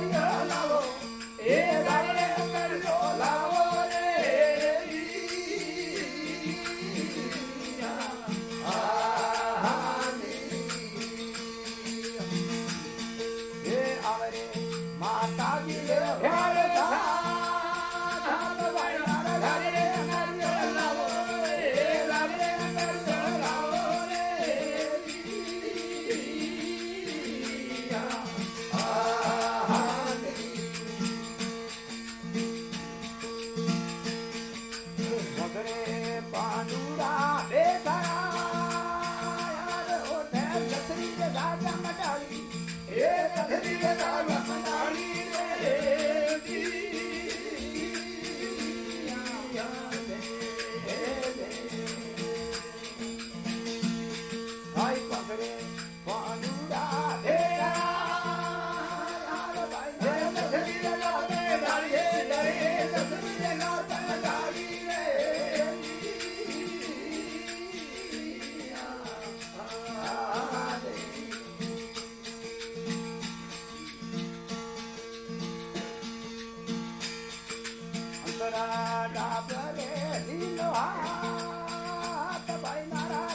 Daddy. Ai.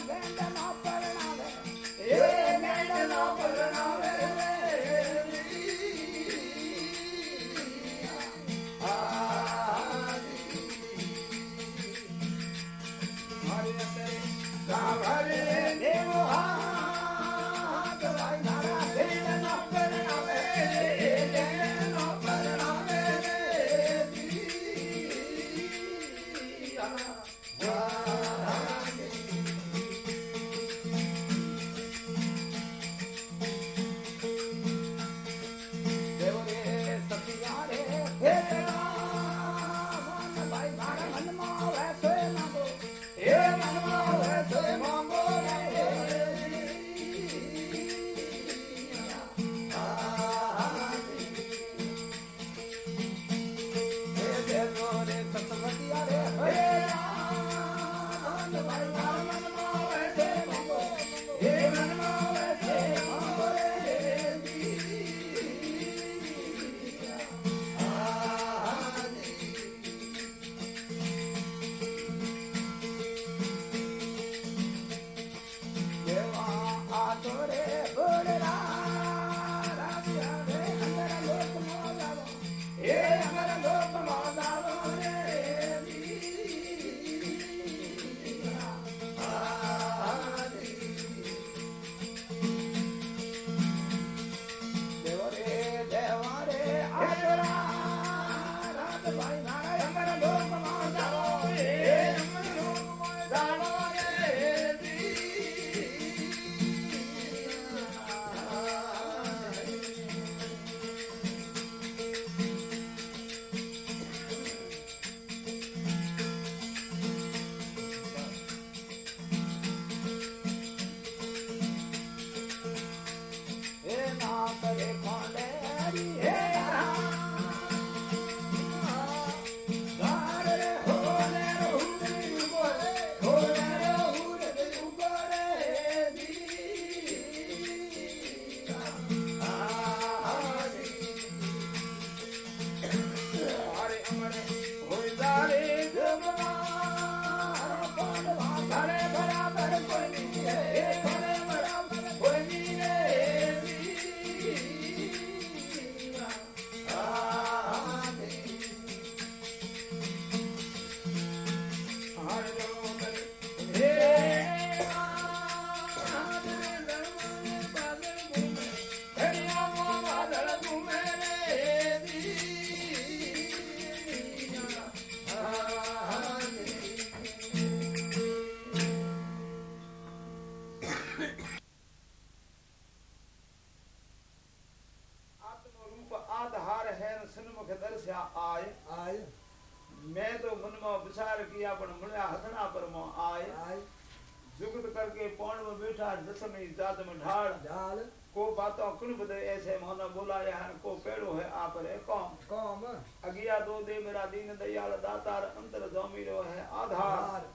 बोलाया है को पेड़ो है आप रे कौम। कौम। अगिया दो दे मेरा दीन दयाल दातार अंतर दोमीरो है आधार।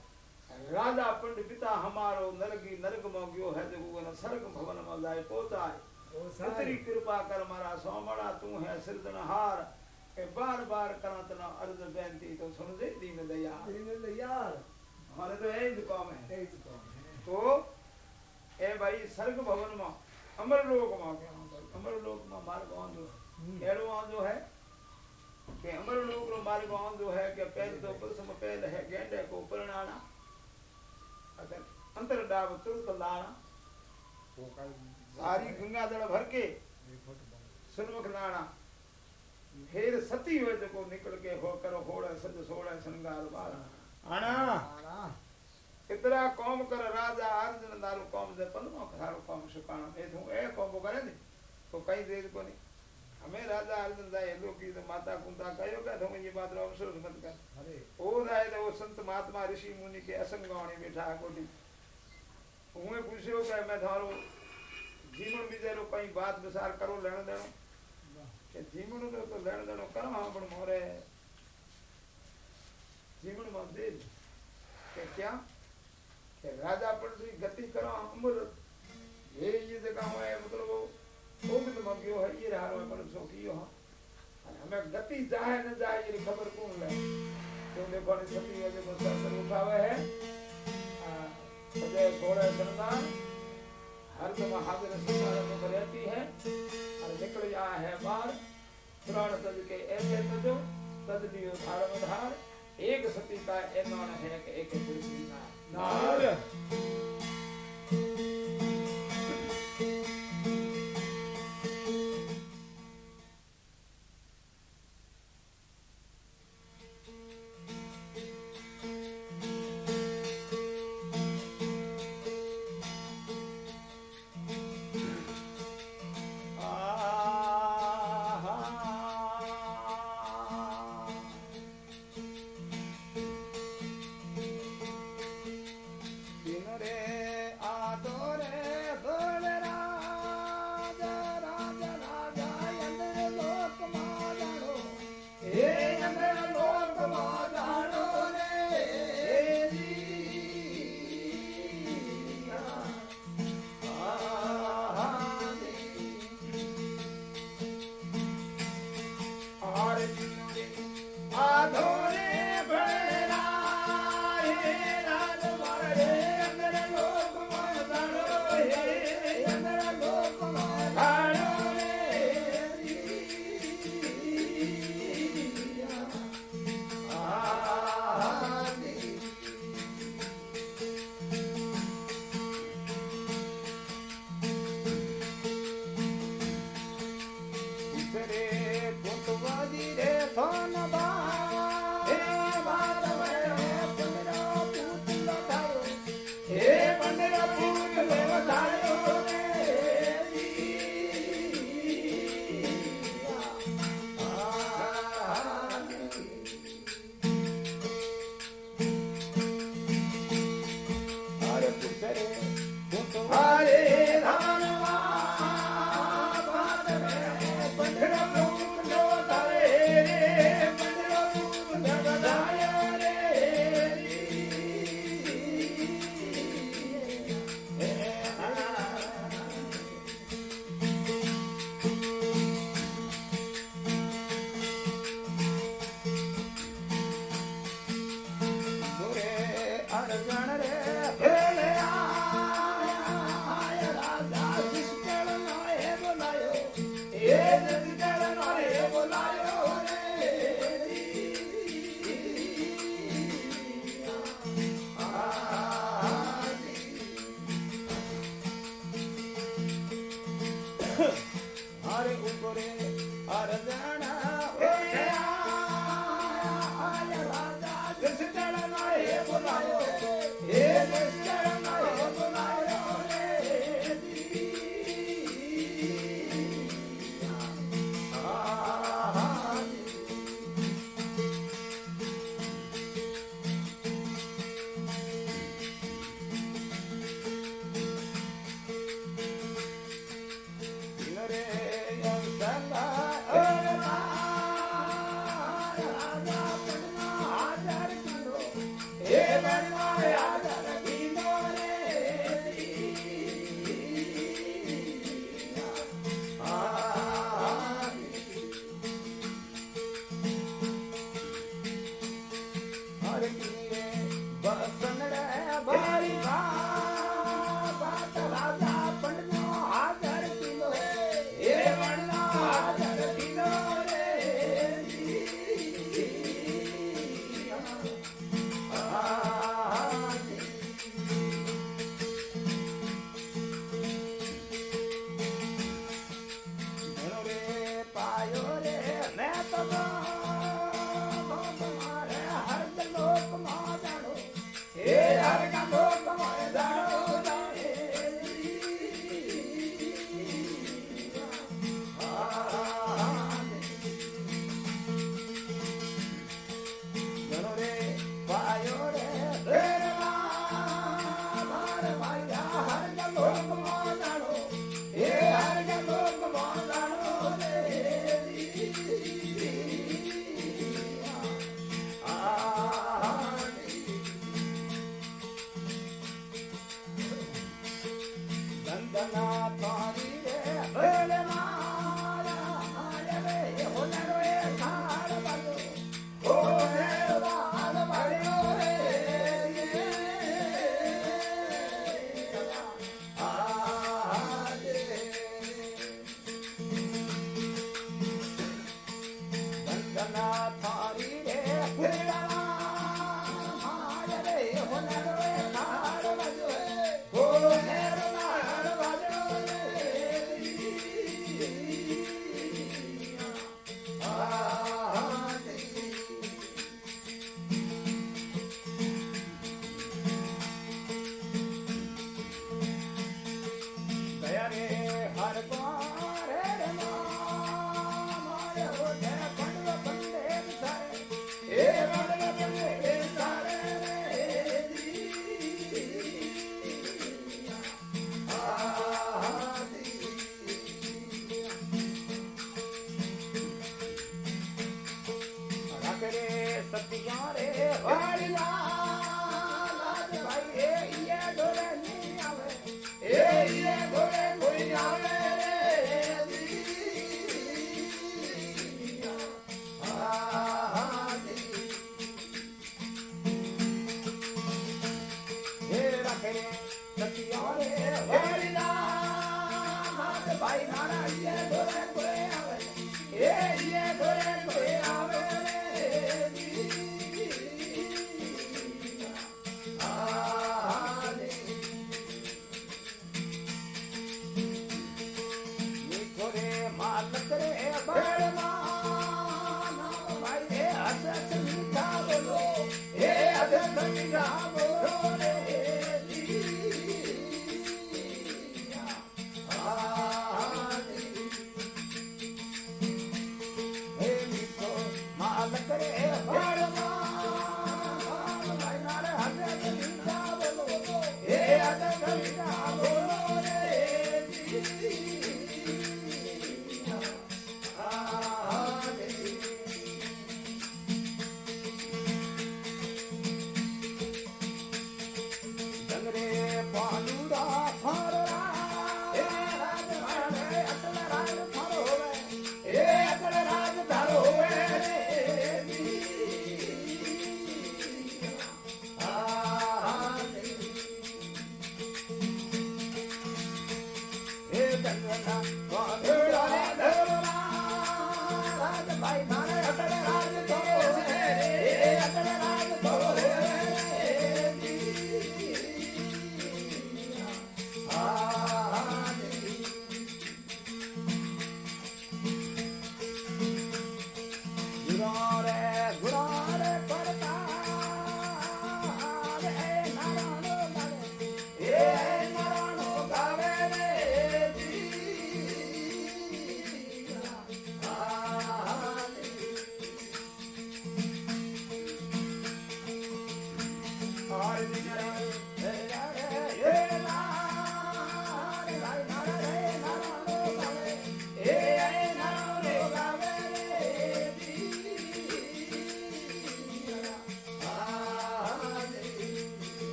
राजा पंड पिता हमारो नरगी नरक में गयो है जो वो सर्ग भवन में जाए पहुँचाए ओ कृपा कर मारा सोमड़ा तू है सिरदनहार के बार बार करा तना अर्ज़ बेनती तो सुन दे दीन दयाल। दीन यार हमारे तो यही काम है। तेज कौम है। तो ए भाई स्वर्ग भवन में अमर लोक में हम्म। एड़ो जो है। कि अमर लोक रो मार्ग जो है कि पहल तो प्रथम पहल है, गेंडे को परणाना अगर अंतर डाब तुरंत लाना सारी गंगा जल भर के सुनमुख लाना फिर सती हुए जो निकल के हो करो होड़ा, सज सोड़ा श्रृंगार बारा। आना इतरा कौम कर राजा अर्जुन दारू कौम दे पनमा खारो कौम सुकाना ए तू ए कौम करे नी तो कई देर को नहीं हमें राजा अर्जुन दाए लोग की तो माता कुंता कहो का तुम ये बात रो अवसर मत कर अरे ओ दाए तो वो संत महात्मा ऋषि मुनि के असंग गावणी बैठा कोटी हुए पूछियो कि मैं थारो जीवन बिचारो कई बात विचार करो लेण देणो કે જીવણું તો લેણ દેણો કરો હા પણ મોરે જીવણ માં દે કે क्या કે રાજા પણ થી ગતિ કરો અમૃત ये ये जगह है मतलब वो वो तो मग्यो है ये रहा है मतलब सो कियो, है। हमें गति जाए न जाए, ये खबर कौन ले तो देखो ने सती है जो सर उठावे है सजय सोलह सरदार, हर दम हाजिर सुनार में रहती है, और निकल जा है बाहर, पुराण तज के ऐसे तजो तज दियो धार में धार एक सती का एमान है कि एक पुरुष का नार Hare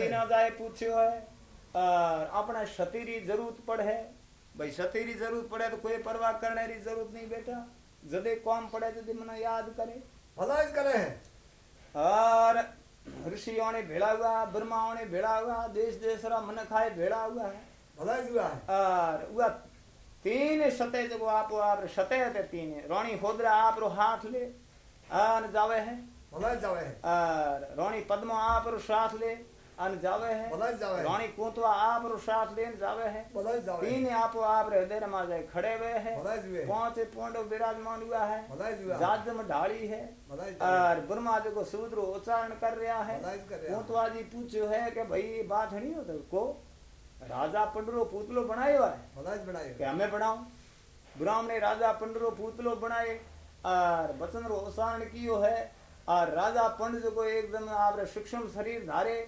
जाए पूछ्यो है और अपने सती री ज़रूरत पड़े भाई सती री ज़रूरत पड़े तो कोई परवाह करने री ज़रूरत नहीं बेटा जदे कौम पड़े जदे मने याद करे भला करे और ऋषियों ने भेड़ा हुआ ब्रह्माओं ने भेड़ा हुआ देश देश रा मन खाए भेड़ा हुआ है भला हुआ है और वह तीन सते जो आप आप सते ते तीन रोणी होदरा आप रो हाथ ले आन जावे है भला जावे है और रोणी पद्मो आप रो साथ ले अन जावे है। भला जावे है। रोणी कुंतवा आप रो साथ लेन जावे है। भला जावे तीन आप आप हृदय रमा जाए खड़े हुए है। भला जुए। पाँच पोंडो विराजमान हुआ है। भला ही जुआ जाजम ढाली है। और ब्रह्मा जी को सूत्र उच्चारण कर रहा है। रहा जी पूछो है कि भाई बात नहीं हो तो को? राजा पंडरो पुतलो बनायो है। भला ही बनाए कि हमें बनाओ ब्राह्मण ने राजा पंडरो पुतलो बनाए। और वचन रो उच्चारण कियो है। और राजा पंड जो को एकदम आपरे सूक्ष्म शरीर धारे।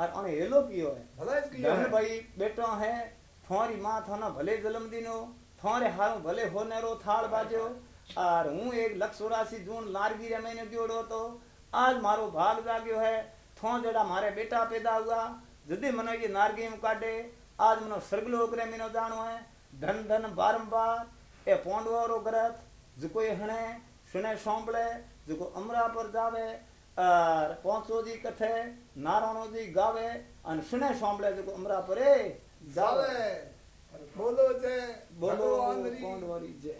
हेलो कियो है। भला ही किया धन है? भाई बेटो है थोरी माँ थाना भले जन्म दिनो थोरे हारू भले होने रो थाल बाजो और हूँ एक चौरासी जून लारगी रे महीने जोड़ो तो आज मारो भाग जाग्यो है थो जड़ा मारे बेटा पैदा हुआ जदी मनो ये नारगी में काटे आज मनो स्वर्गलोक रे मिनो जानो है धन धन बारंबार ए पोंडवा रो ग्रथ जो ये हणे सुने सौंपड़े जो अमरा पर जावे और पहुंचो जी कथे नारायणो जी गावे अन सुने सामले जो हमरा परे जावे बोलो जय बोलो जय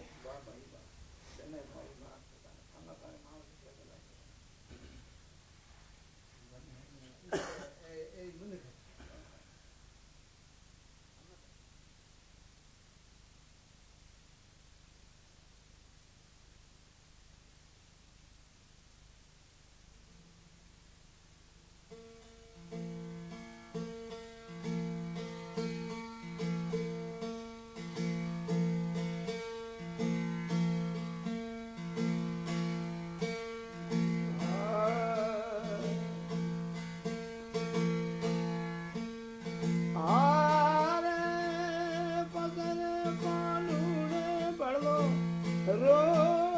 Hello.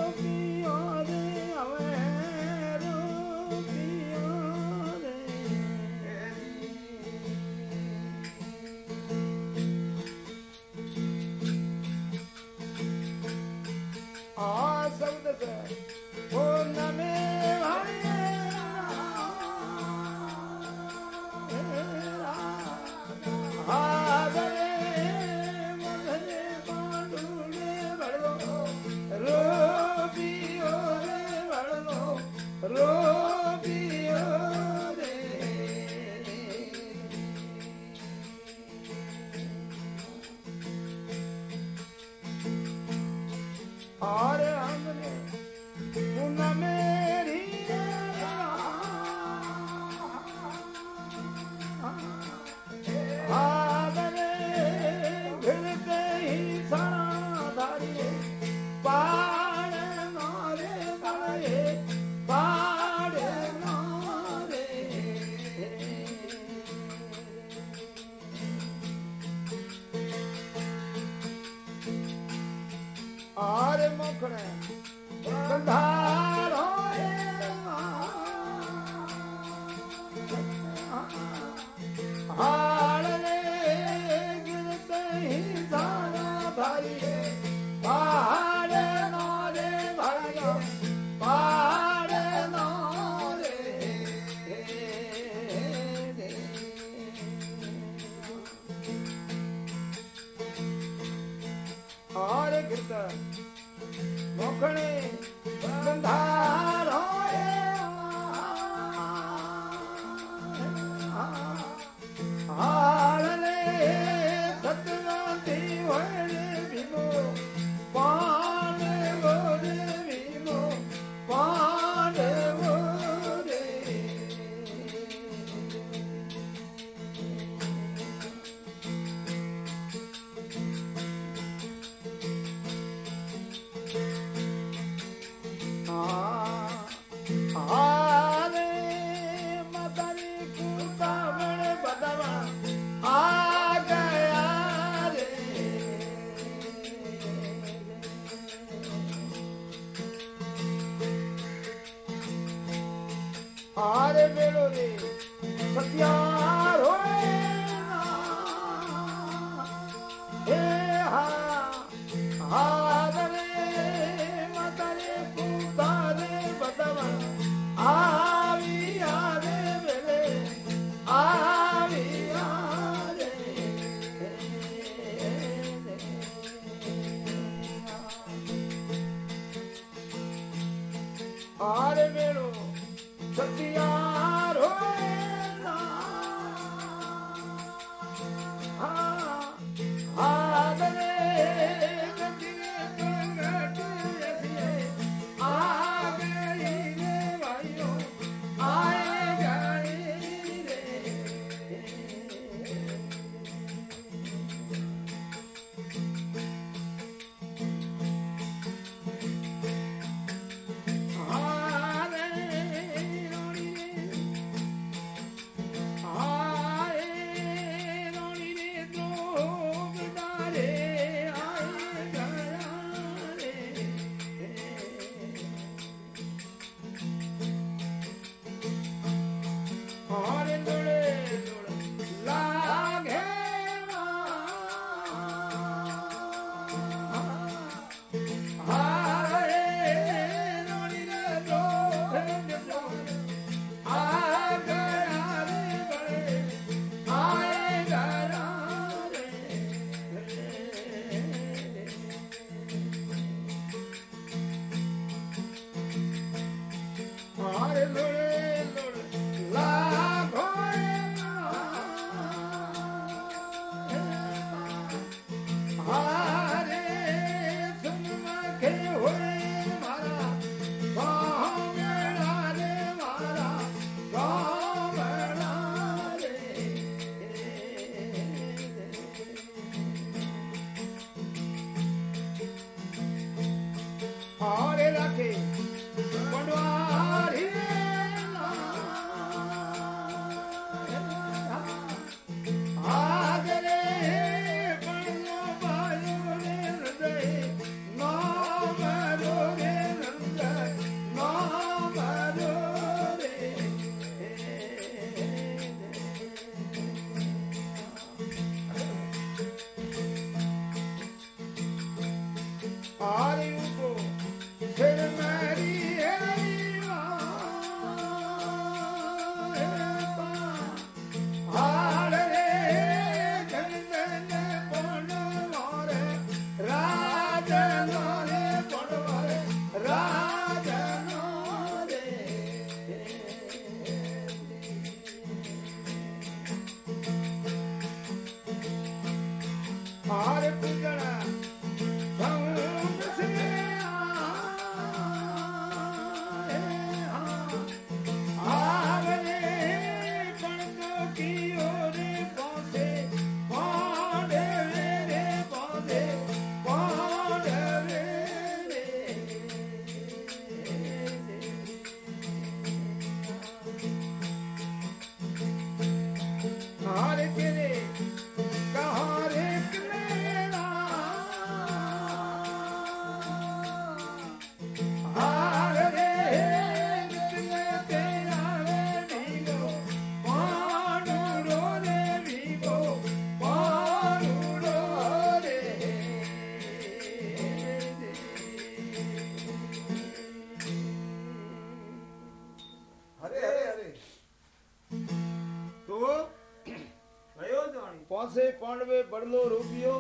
काट लो रोपियो।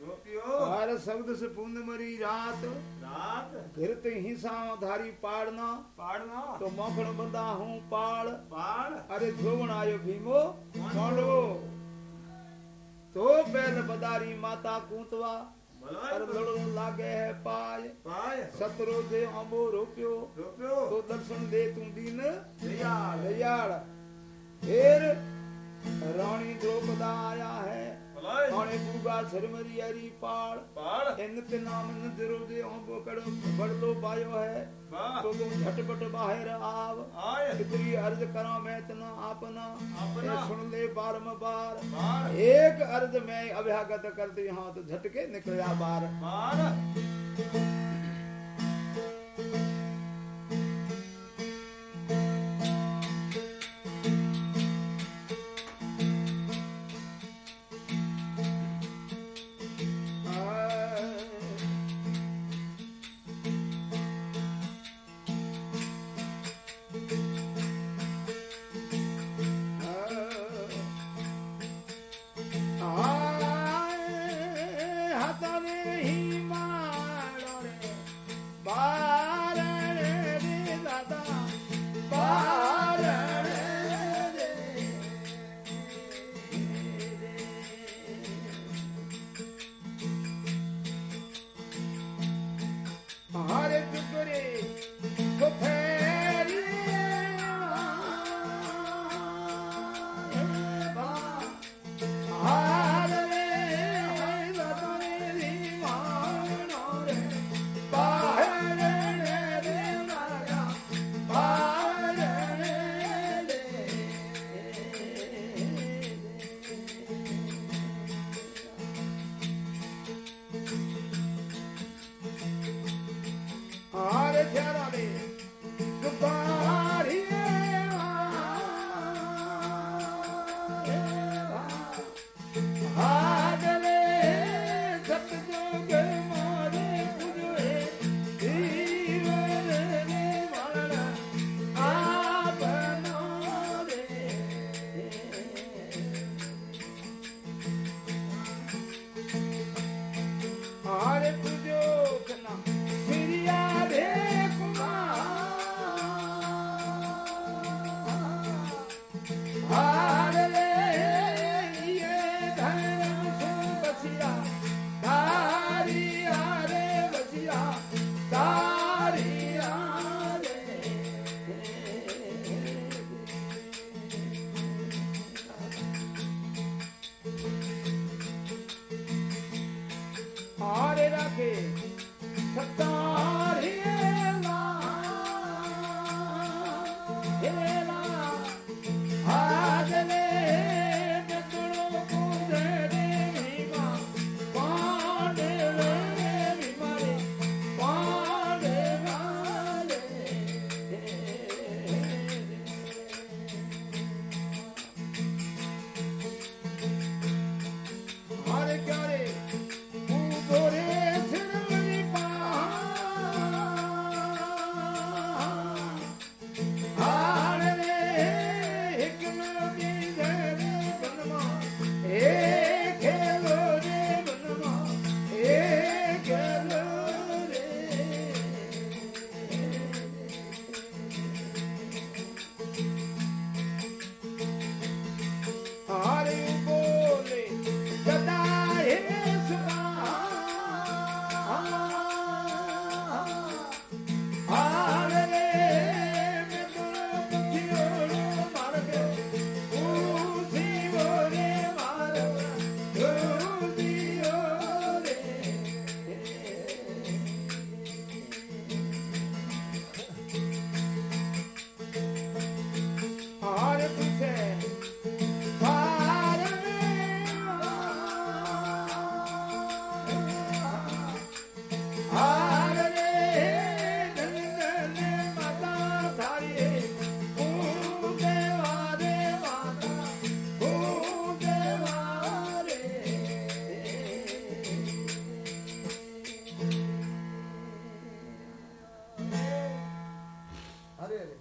रोपियो। हर शब्द से पुण्य मरी रात। रात। फिर ही धारी पाड़ना। पाड़ना। तो मखण बंदा हूँ पाड़। पाड़। अरे जोवन आयो भीमो मोड़ो। तो बैल बदारी माता कूतवा लागे है पाय। पाय। सतरो दे अमो रोप्यो। रोप्यो। तो दर्शन दे तू दिन। दयाल। दयाल। फिर रानी द्रौपदा आया है। बुआ सरमरी हरी पाड़। पाड़? इनत नाम न दिरो दे ओ बोकड़ो बड़लो बायो है। हाँ। तो तुम झटपट बाहर आव। आए। इतनी अर्ज़ करा मैं तना आपना। अपना सुन ले बार में बार। एक अर्ज़ मैं अभ्यागत करते यहाँ तो झटके निकला बार। बार।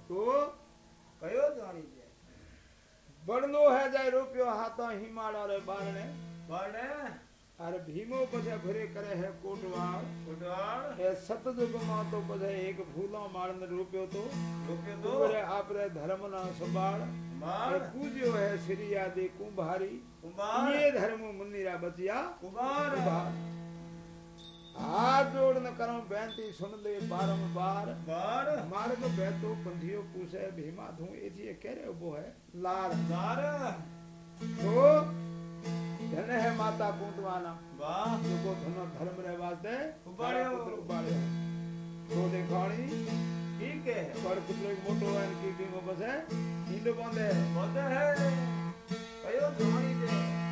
તો કયો જાણી જાય બળનો હે જાય રૂપિયો હાથો હિમાળા રે બારણે બારણે અરે ભીમો પછી ભરે કરે હે કોટવાળ કોટવાળ એ સતજુગમાં તો પછી એક ભૂલો માળને રૂપ્યો તો રૂપ્યો તો અરે આપરે ધર્મના સંભાળ માળ પૂજ્યો હે શ્રી યાદે કુંભારી કુંભાર એ ધર્મ મુનિરા બચિયા કુંભાર કુંભાર हाथ जोड़न करो बेनती सुन ले बारंबार बार। मार्ग बैतो पंथियो पूछे भीमा धू ये कह रहे वो है। लार। लार। तो धन है माता कुंतवाना वाह। जो को धन और धर्म रे वास्ते उबाड़े पुत्र उबाड़े तो देखाणी। ठीक है। पर पुत्र एक मोटो है इनकी की बस। है इंद बंद है। बंद है। भयो धोनी के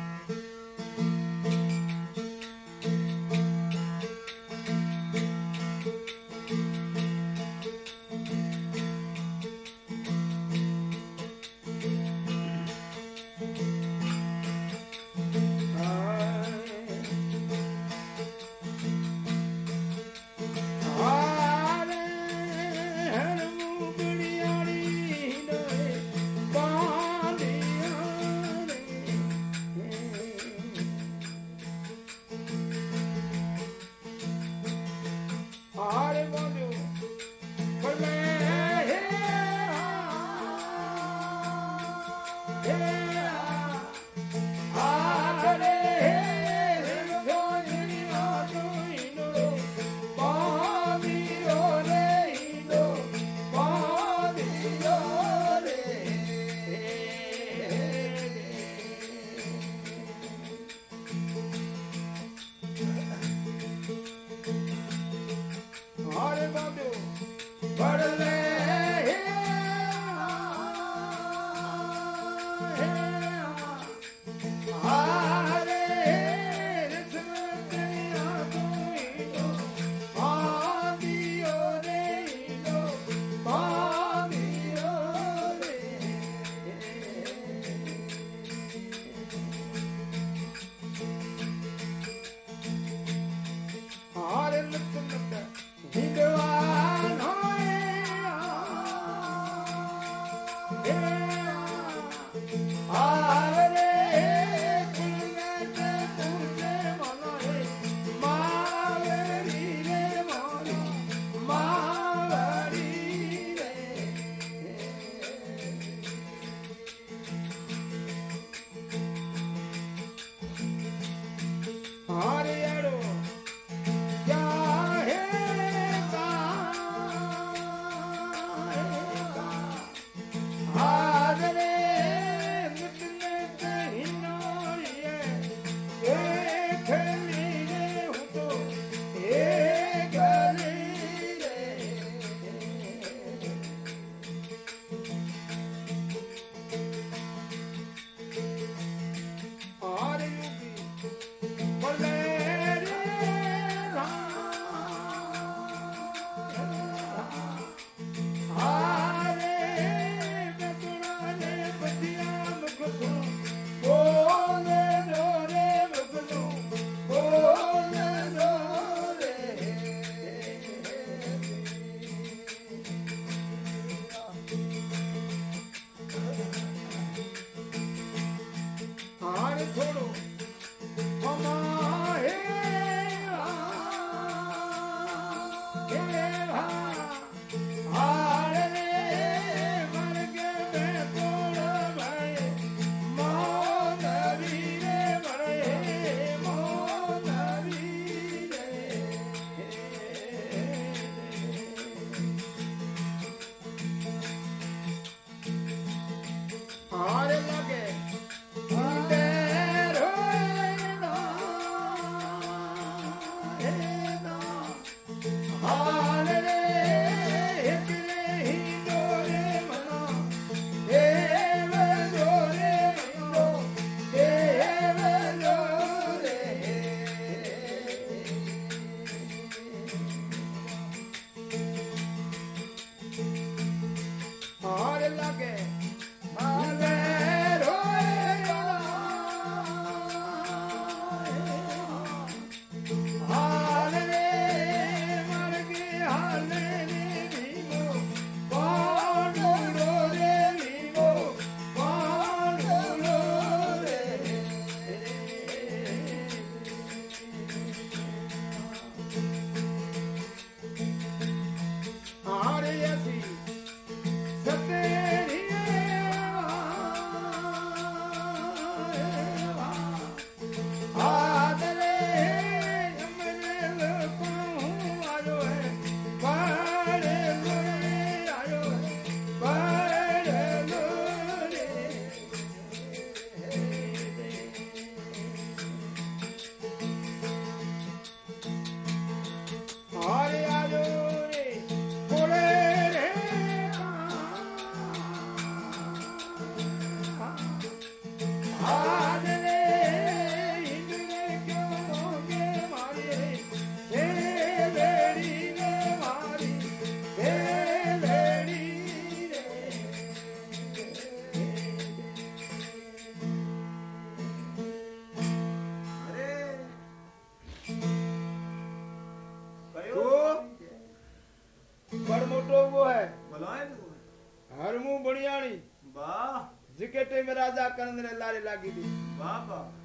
लारे लागी दी।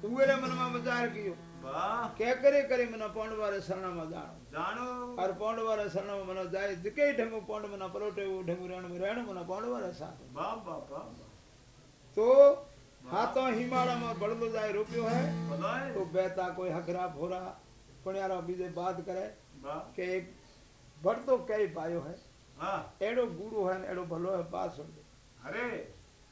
उगेरे मन में मजार कियो क्या करे करे मना पौंड वारे शरण में जानो जानो और पौंड वारे शरण में मना जाए। जिके ढंगो पौंड मना परोटे वो ढंगो रेण में रेण मना पौंड वारे साथ बाप बाप तो हाथों हिमाड़ा में बड़दो जाए रुपयो है। तो बेता कोई हकरा भोरा पुण्यारा बीजे बात करे। के एक बड़दो कई पायो है। एड़ो गुड़ो है एड़ो भलो है बात सुन अरे।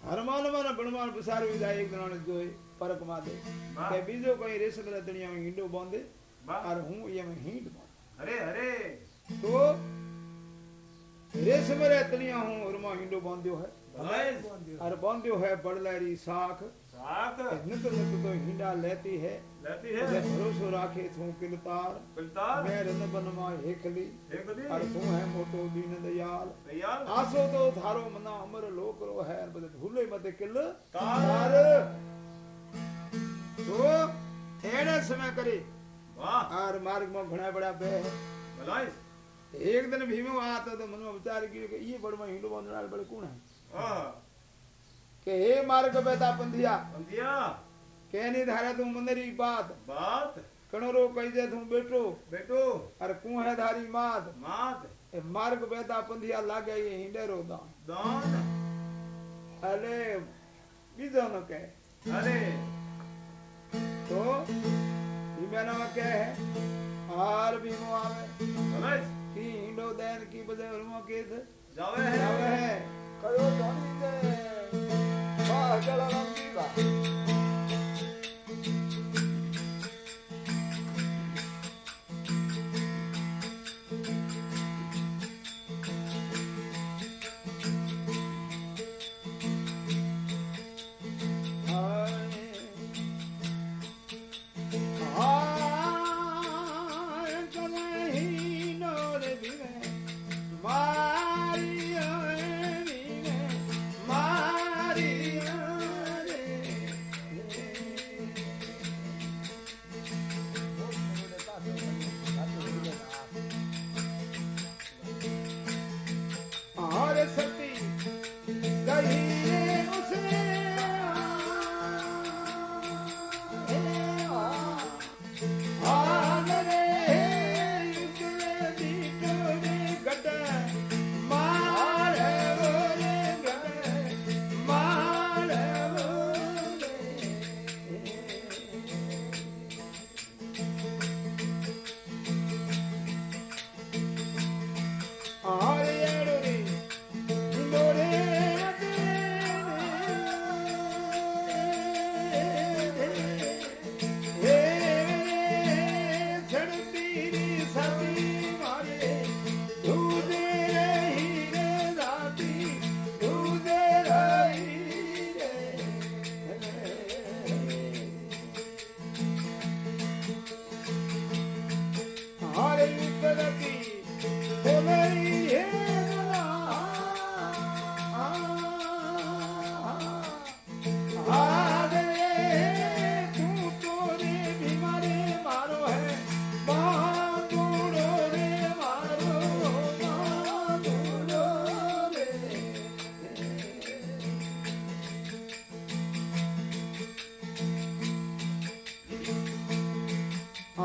હરમાન માન ભણમાન પસારવી જાય એક જણાને જોઈ પરક માથે કે બીજો કોઈ રેશમ રતણિયા ઈંડો બાંધે આર હું એમ હીંડ બાંધ અરે અરે તો રેશમ રતણિયા હું હરમા ઈંડો બાંધ્યો હે અરે બાંધ્યો હે બળલારી શાખ नित तो हिंडा लेती है। लेती है। भरोसो राखे मैं और तू है मोटो दीन दयाल। आसो तो थारो मना अमर लोक रो है। भूले मत किल। तार। तो समय करे। और मार्ग में घणा बड़ा बे। एक दिन भीमो आता तो मन में विचार किया ये बड़वा हिंडो बंदनाल कौन है। हाँ। के हे मार्ग बेदा बेटा बंधिया। के कहनी धारा तू मंदरी बात बात। कणरो कही दे तू बेटो बेटो। अर कु है धारी मात मात। ए मार्ग बेदा बंधिया लागे ये हिंडे रो दा दान। अरे बीजो न कह। अरे। तो हिमेना में कह है? हार भीमो आवे। समझ की हिंडो देन की बजे उर्मो केत? जावे है। जावे है। कयो जानी दे। Dios de la vida.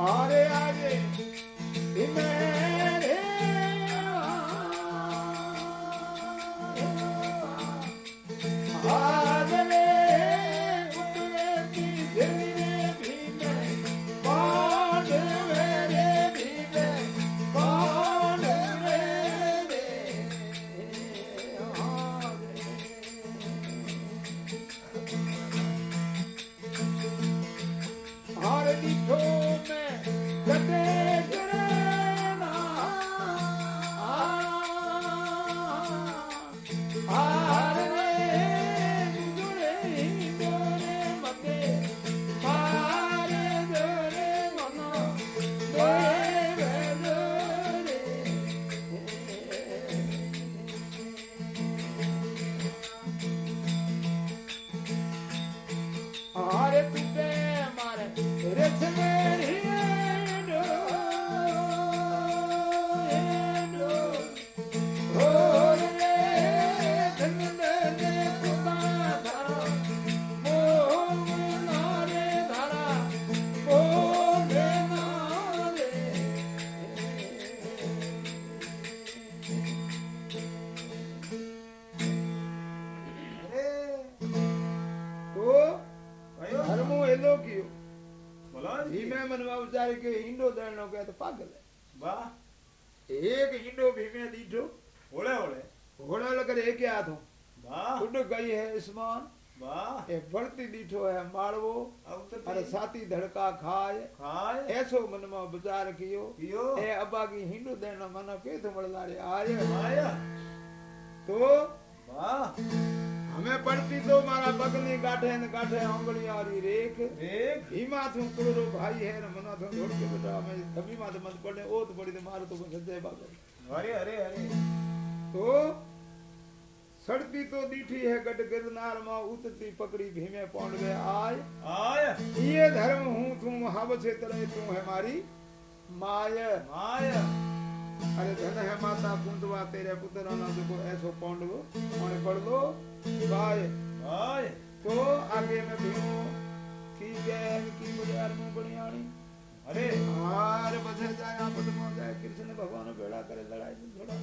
आरे आगे માં બિચારી કે ઈંડો દળનો કે તો પાગલ વાહ એક ઈંડો ભીમે દીધો હોળે હોળે હોળે હોળે કરે એક હાથો વાહ ઉડ ગઈ હે ઇસ્માન વાહ એ ભળતી દીઠો હે માળવો અરે સાતી ધડકા ખાય ખાય એસો મનમાં બજાર કિયો એ અબાગી હિન્દુ દેણો મન કે તો મળદારે આય આય તો વાહ हमें पड़ती तो मारा बगली गाठे न गाठे आंगली आरी रेख રેખ भीमा तुम करोड़ो भाई है न मना तुम छोड़ के बेटा मैं धमी मात मत पड़ने ओ तो पड़ी तो मारो तो सज्जय बाबा અરે અરે अरे तो सड़ती तो दीठी है गट गिरनार मां उतरती पकड़ी भीमे पौंड गए आय આય ये धर्म हूँ तुम हव से तरह तू है मारी माय માય अरे धन है माता कुंदवा तेरे पुत्र ना देखो ऐसो पौंड और पढ़ दो शिवाय तो आगे मैं भेजू ठीक है की बजार में बनियाणी अरे। हार बधे जाए आप जाए कृष्ण भगवान बेड़ा करे लड़ाई थोड़ा